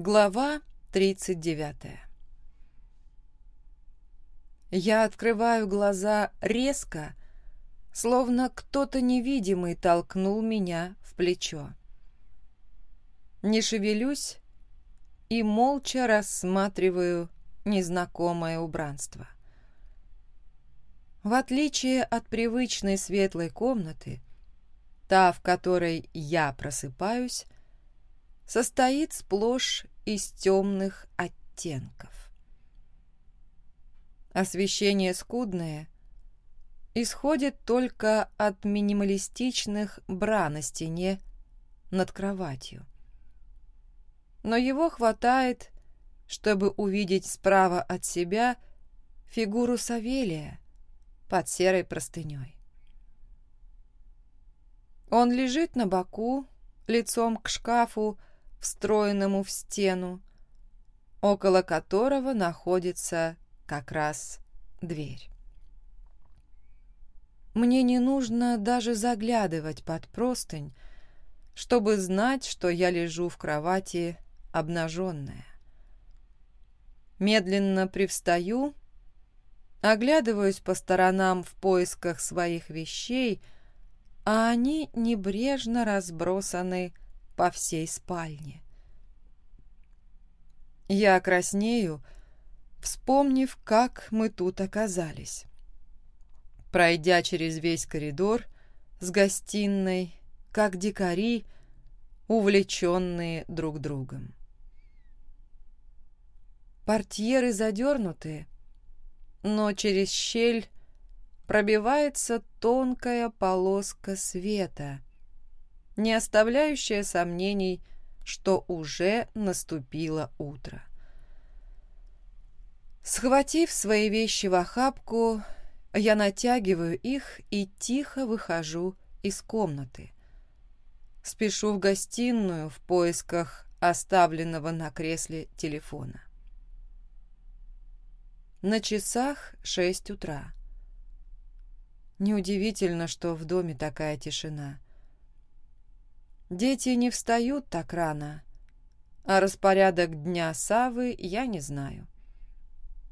Глава 39 Я открываю глаза резко, словно кто-то невидимый толкнул меня в плечо. Не шевелюсь и молча рассматриваю незнакомое убранство. В отличие от привычной светлой комнаты, та, в которой я просыпаюсь, состоит сплошь из темных оттенков. Освещение скудное исходит только от минималистичных бра на стене над кроватью. Но его хватает, чтобы увидеть справа от себя фигуру Савелия под серой простыней. Он лежит на боку, лицом к шкафу, встроенному в стену, около которого находится как раз дверь. Мне не нужно даже заглядывать под простынь, чтобы знать, что я лежу в кровати обнаженная. Медленно привстаю, оглядываюсь по сторонам в поисках своих вещей, а они небрежно разбросаны по всей спальне. Я краснею, вспомнив, как мы тут оказались. Пройдя через весь коридор с гостиной, как дикари, увлеченные друг другом. Портьеры задернуты, но через щель пробивается тонкая полоска света, не оставляющая сомнений, что уже наступило утро. Схватив свои вещи в охапку, я натягиваю их и тихо выхожу из комнаты. Спешу в гостиную в поисках оставленного на кресле телефона. На часах шесть утра. Неудивительно, что в доме такая тишина. Дети не встают так рано, а распорядок дня Савы я не знаю.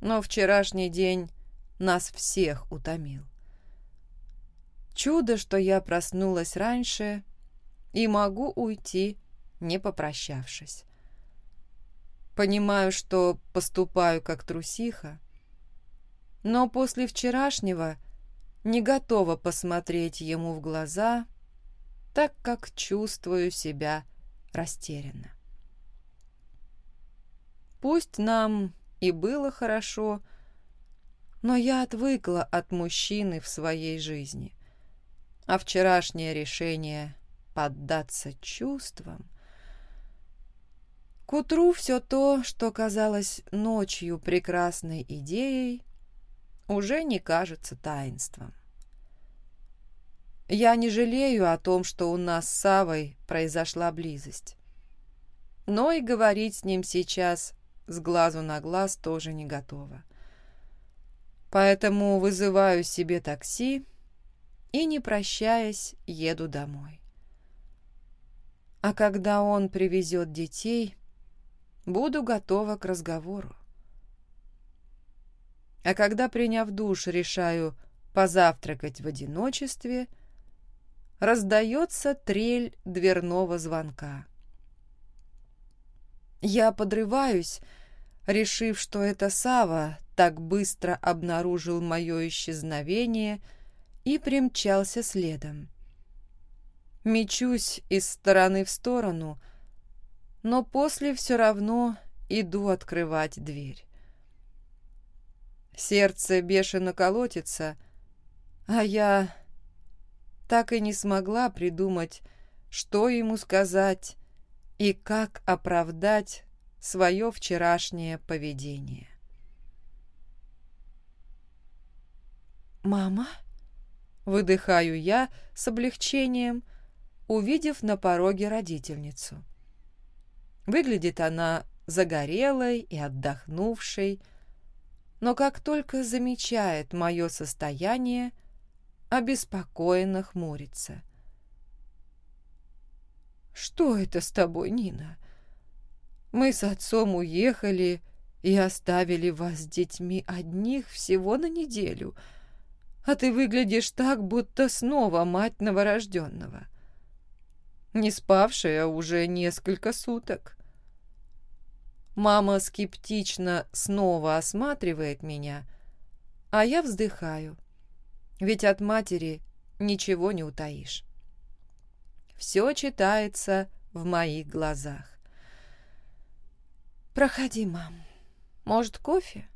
Но вчерашний день нас всех утомил. Чудо, что я проснулась раньше и могу уйти, не попрощавшись. Понимаю, что поступаю как трусиха, но после вчерашнего не готова посмотреть ему в глаза — так как чувствую себя растерянно. Пусть нам и было хорошо, но я отвыкла от мужчины в своей жизни, а вчерашнее решение поддаться чувствам к утру все то, что казалось ночью прекрасной идеей, уже не кажется таинством. Я не жалею о том, что у нас с Савой произошла близость. Но и говорить с ним сейчас с глазу на глаз тоже не готова. Поэтому вызываю себе такси и, не прощаясь, еду домой. А когда он привезет детей, буду готова к разговору. А когда, приняв душ, решаю позавтракать в одиночестве – раздается трель дверного звонка. Я подрываюсь, решив, что это Сава так быстро обнаружил мое исчезновение и примчался следом. Мечусь из стороны в сторону, но после все равно иду открывать дверь. Сердце бешено колотится, а я так и не смогла придумать, что ему сказать и как оправдать свое вчерашнее поведение. «Мама?» — выдыхаю я с облегчением, увидев на пороге родительницу. Выглядит она загорелой и отдохнувшей, но как только замечает мое состояние, обеспокоенно хмурится. «Что это с тобой, Нина? Мы с отцом уехали и оставили вас с детьми одних всего на неделю, а ты выглядишь так, будто снова мать новорожденного, не спавшая уже несколько суток. Мама скептично снова осматривает меня, а я вздыхаю, ведь от матери ничего не утаишь. Все читается в моих глазах. «Проходи, мам. Может, кофе?»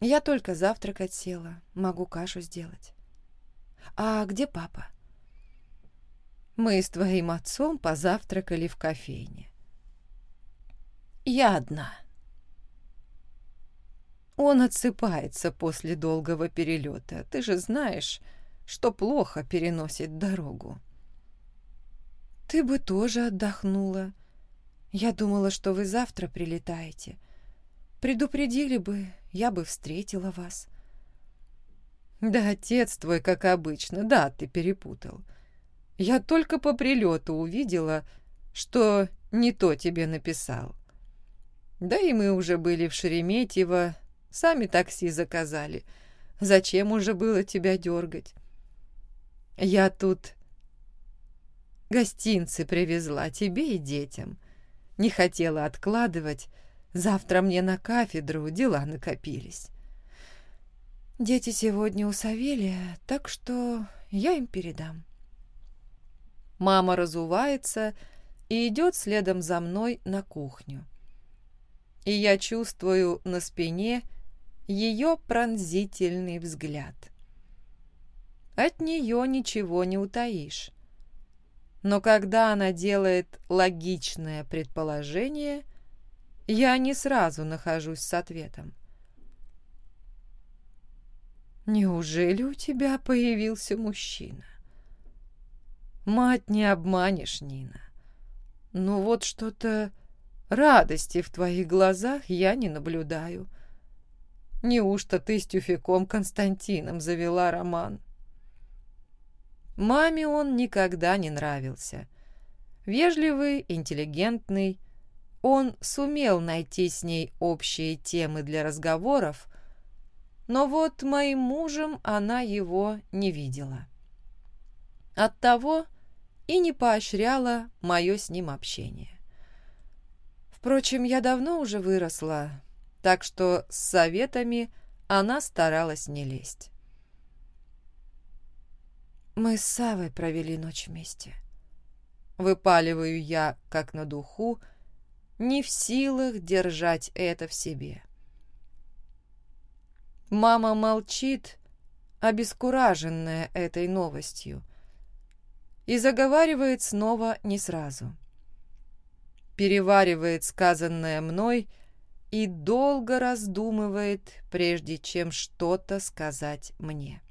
«Я только завтракать села. Могу кашу сделать». «А где папа?» «Мы с твоим отцом позавтракали в кофейне». «Я одна». Он отсыпается после долгого перелета. Ты же знаешь, что плохо переносит дорогу. Ты бы тоже отдохнула. Я думала, что вы завтра прилетаете. Предупредили бы, я бы встретила вас. Да, отец твой, как обычно, да, ты перепутал. Я только по прилету увидела, что не то тебе написал. Да и мы уже были в Шереметьево, сами такси заказали. Зачем уже было тебя дергать? Я тут гостинцы привезла тебе и детям. Не хотела откладывать. Завтра мне на кафедру дела накопились. Дети сегодня у Савелия, так что я им передам. Мама разувается и идет следом за мной на кухню. И я чувствую на спине ее пронзительный взгляд. От нее ничего не утаишь. Но когда она делает логичное предположение, я не сразу нахожусь с ответом. «Неужели у тебя появился мужчина?» «Мать не обманешь, Нина. Ну вот что-то радости в твоих глазах я не наблюдаю. Неужто ты с тюфяком Константином завела роман?» Маме он никогда не нравился. Вежливый, интеллигентный, он сумел найти с ней общие темы для разговоров, но вот моим мужем она его не видела. Оттого и не поощряла мое с ним общение. Впрочем, я давно уже выросла, так что с советами она старалась не лезть. Мы с Савой провели ночь вместе. Выпаливаю я, как на духу, не в силах держать это в себе. Мама молчит, обескураженная этой новостью, и заговаривает снова не сразу. Переваривает сказанное мной и долго раздумывает, прежде чем что-то сказать мне.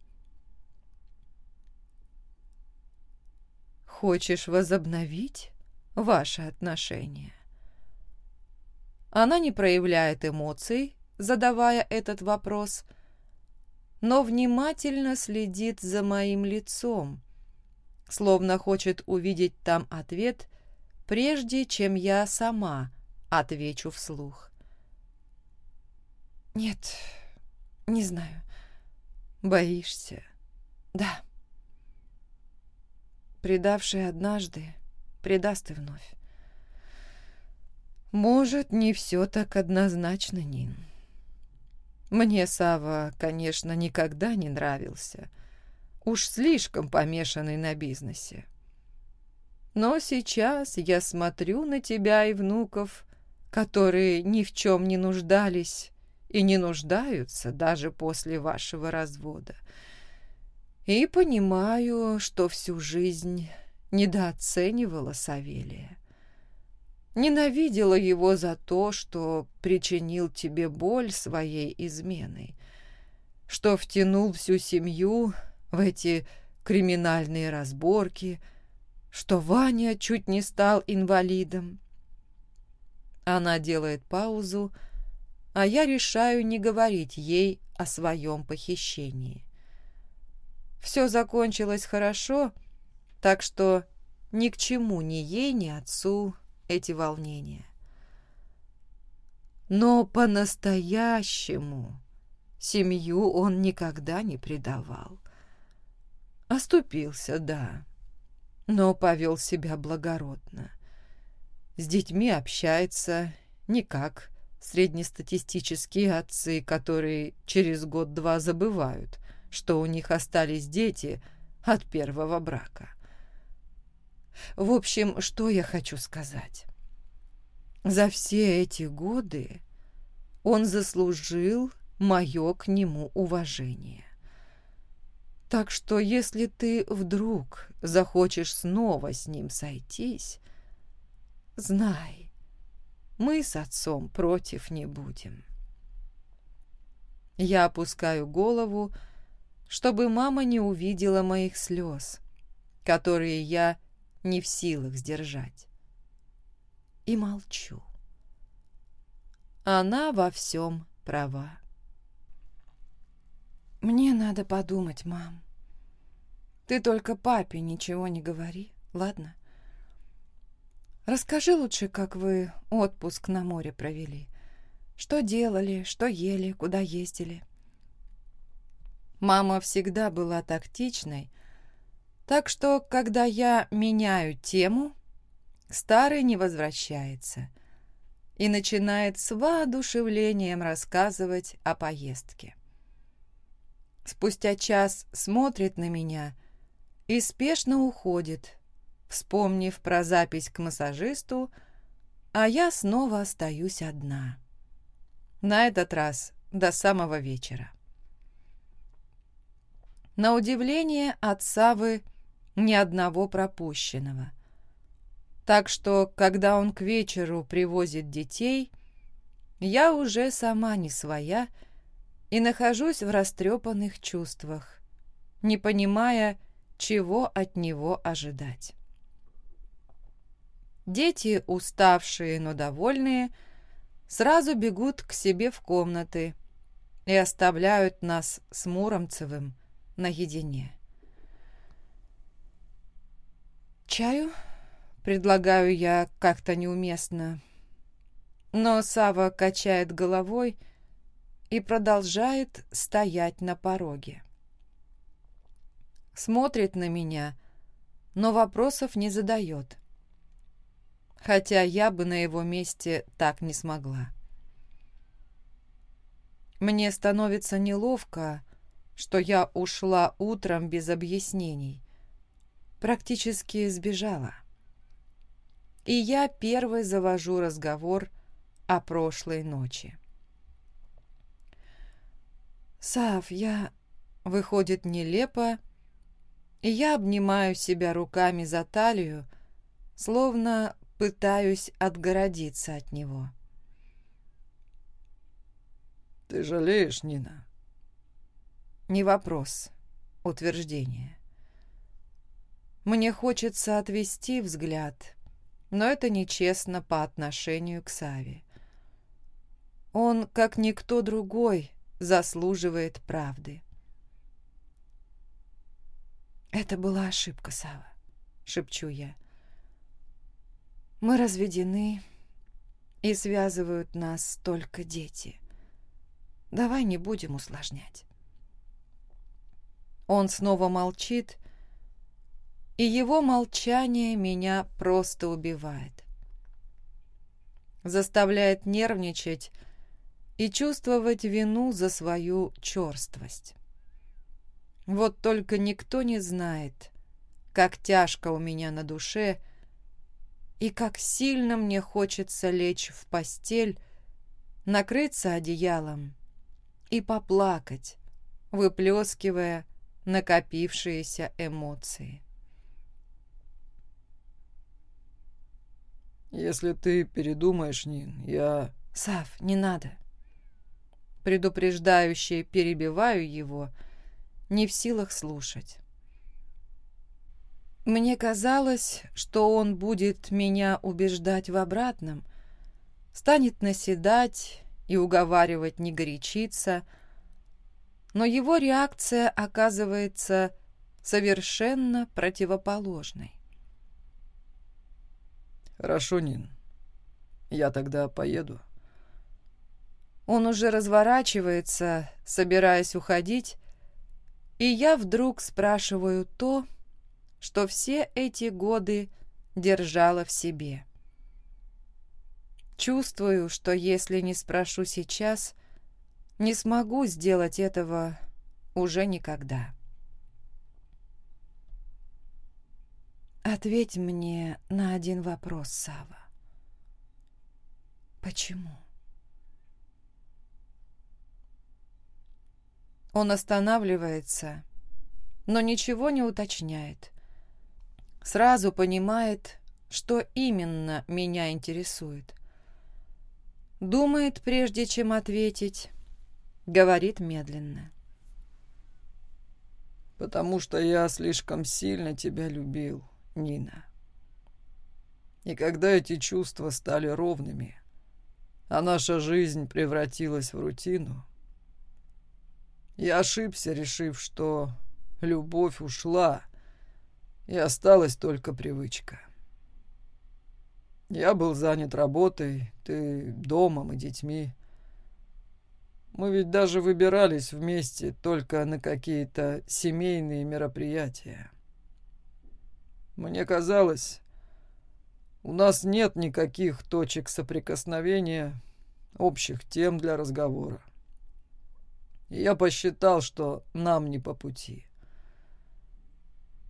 хочешь возобновить ваши отношения?» Она не проявляет эмоций, задавая этот вопрос, но внимательно следит за моим лицом, словно хочет увидеть там ответ, прежде чем я сама отвечу вслух. «Нет, не знаю. Боишься?» «Да» предавший однажды, предаст и вновь. Может, не все так однозначно, Нин. Мне Сава, конечно, никогда не нравился. Уж слишком помешанный на бизнесе. Но сейчас я смотрю на тебя и внуков, которые ни в чем не нуждались и не нуждаются даже после вашего развода — и понимаю, что всю жизнь недооценивала Савелия. Ненавидела его за то, что причинил тебе боль своей изменой, что втянул всю семью в эти криминальные разборки, что Ваня чуть не стал инвалидом. Она делает паузу, а я решаю не говорить ей о своем похищении. Все закончилось хорошо, так что ни к чему ни ей, ни отцу эти волнения. Но по-настоящему семью он никогда не предавал. Оступился, да, но повел себя благородно. С детьми общается не среднестатистические отцы, которые через год-два забывают, что у них остались дети от первого брака. В общем, что я хочу сказать? За все эти годы он заслужил мое к нему уважение. Так что если ты вдруг захочешь снова с ним сойтись, знай, мы с отцом против не будем. Я опускаю голову, чтобы мама не увидела моих слез, которые я не в силах сдержать. И молчу. Она во всем права. «Мне надо подумать, мам. Ты только папе ничего не говори, ладно? Расскажи лучше, как вы отпуск на море провели. Что делали, что ели, куда ездили?» Мама всегда была тактичной, так что, когда я меняю тему, старый не возвращается и начинает с воодушевлением рассказывать о поездке. Спустя час смотрит на меня и спешно уходит, вспомнив про запись к массажисту, а я снова остаюсь одна. На этот раз до самого вечера. На удивление от Савы ни одного пропущенного. Так что, когда он к вечеру привозит детей, я уже сама не своя и нахожусь в растрепанных чувствах, не понимая, чего от него ожидать. Дети, уставшие, но довольные, сразу бегут к себе в комнаты и оставляют нас с Муромцевым наедине. «Чаю?» — предлагаю я как-то неуместно. Но Сава качает головой и продолжает стоять на пороге. Смотрит на меня, но вопросов не задает. Хотя я бы на его месте так не смогла. Мне становится неловко, что я ушла утром без объяснений практически сбежала. И я первой завожу разговор о прошлой ночи. «Сав, я...» Выходит нелепо, и я обнимаю себя руками за талию, словно пытаюсь отгородиться от него. «Ты жалеешь, Нина?» Не вопрос, утверждение. Мне хочется отвести взгляд, но это нечестно по отношению к Саве. Он, как никто другой, заслуживает правды. «Это была ошибка, Сава», — шепчу я. «Мы разведены, и связывают нас только дети. Давай не будем усложнять». Он снова молчит, и его молчание меня просто убивает. Заставляет нервничать и чувствовать вину за свою черствость. Вот только никто не знает, как тяжко у меня на душе и как сильно мне хочется лечь в постель, накрыться одеялом и поплакать, выплескивая накопившиеся эмоции. «Если ты передумаешь, Нин, я...» «Сав, не надо!» Предупреждающе перебиваю его, не в силах слушать. Мне казалось, что он будет меня убеждать в обратном, станет наседать и уговаривать не горячиться, но его реакция оказывается совершенно противоположной. «Хорошо, Нин. Я тогда поеду. Он уже разворачивается, собираясь уходить, и я вдруг спрашиваю то, что все эти годы держала в себе. Чувствую, что если не спрошу сейчас, не смогу сделать этого уже никогда. Ответь мне на один вопрос, Сава. Почему? Он останавливается, но ничего не уточняет. Сразу понимает, что именно меня интересует. Думает, прежде чем ответить, говорит медленно. «Потому что я слишком сильно тебя любил, Нина. И когда эти чувства стали ровными, а наша жизнь превратилась в рутину, я ошибся, решив, что любовь ушла, и осталась только привычка. Я был занят работой, ты домом и детьми. Мы ведь даже выбирались вместе только на какие-то семейные мероприятия. Мне казалось, у нас нет никаких точек соприкосновения, общих тем для разговора. И я посчитал, что нам не по пути.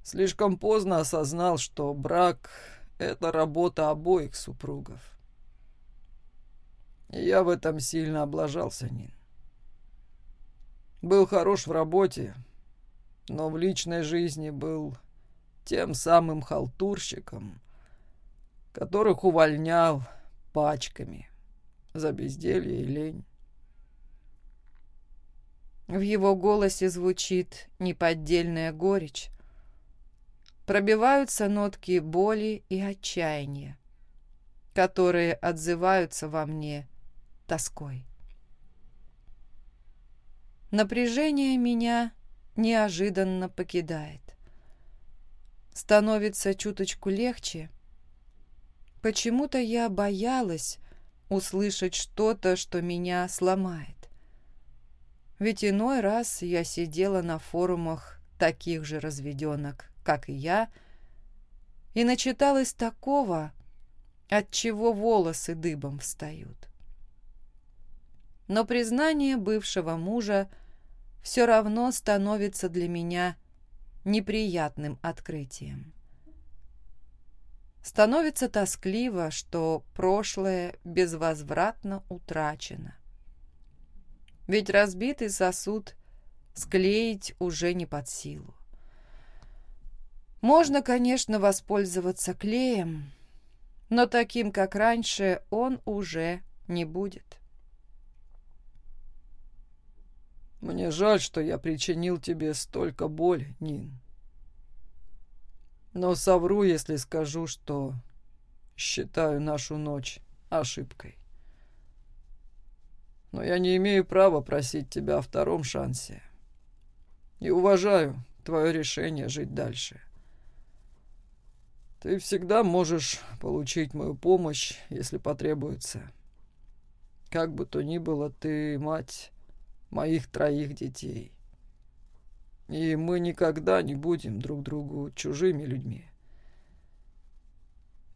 Слишком поздно осознал, что брак — это работа обоих супругов. Я в этом сильно облажался, Нин. Был хорош в работе, но в личной жизни был тем самым халтурщиком, которых увольнял пачками за безделье и лень. В его голосе звучит неподдельная горечь. Пробиваются нотки боли и отчаяния, которые отзываются во мне тоской. Напряжение меня неожиданно покидает. Становится чуточку легче. Почему-то я боялась услышать что-то, что меня сломает. Ведь иной раз я сидела на форумах таких же разведенок, как и я, и начиталась такого, от чего волосы дыбом встают. Но признание бывшего мужа все равно становится для меня неприятным открытием. Становится тоскливо, что прошлое безвозвратно утрачено. Ведь разбитый сосуд склеить уже не под силу. Можно, конечно, воспользоваться клеем, но таким, как раньше, он уже не будет. Мне жаль, что я причинил тебе столько боли, Нин. Но совру, если скажу, что считаю нашу ночь ошибкой. Но я не имею права просить тебя о втором шансе. И уважаю твое решение жить дальше. Ты всегда можешь получить мою помощь, если потребуется. Как бы то ни было, ты мать моих троих детей. И мы никогда не будем друг другу чужими людьми.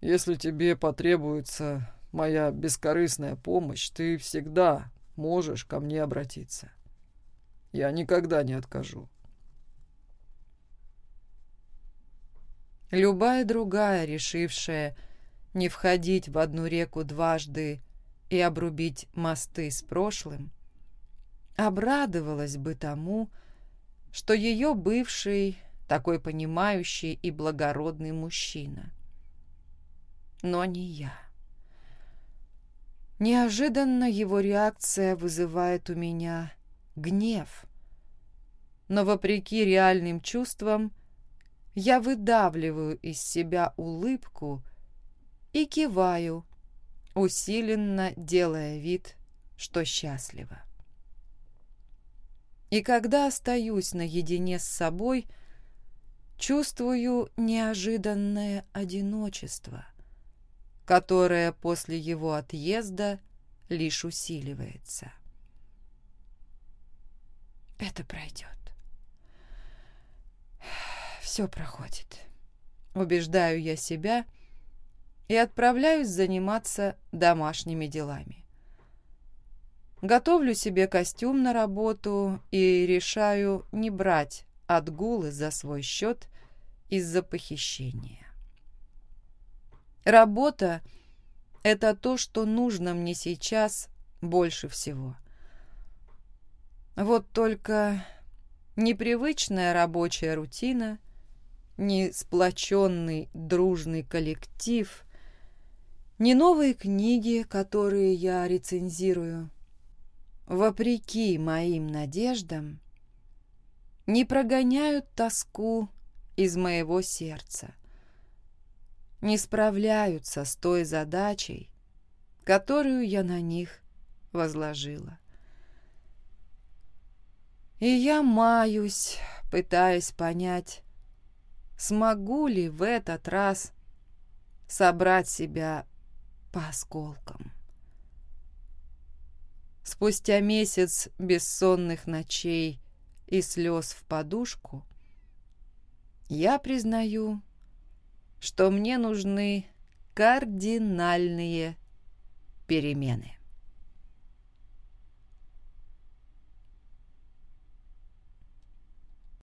Если тебе потребуется моя бескорыстная помощь, ты всегда можешь ко мне обратиться. Я никогда не откажу. Любая другая, решившая не входить в одну реку дважды и обрубить мосты с прошлым, обрадовалась бы тому, что ее бывший такой понимающий и благородный мужчина. Но не я. Неожиданно его реакция вызывает у меня гнев. Но вопреки реальным чувствам я выдавливаю из себя улыбку и киваю, усиленно делая вид, что счастлива. И когда остаюсь наедине с собой, чувствую неожиданное одиночество, которое после его отъезда лишь усиливается. Это пройдет. Все проходит. Убеждаю я себя и отправляюсь заниматься домашними делами. Готовлю себе костюм на работу и решаю не брать отгулы за свой счет из-за похищения. Работа — это то, что нужно мне сейчас больше всего. Вот только непривычная рабочая рутина, не сплоченный дружный коллектив, не новые книги, которые я рецензирую, вопреки моим надеждам, не прогоняют тоску из моего сердца не справляются с той задачей, которую я на них возложила. И я маюсь, пытаясь понять, смогу ли в этот раз собрать себя по осколкам. Спустя месяц бессонных ночей и слез в подушку, я признаю, что мне нужны кардинальные перемены.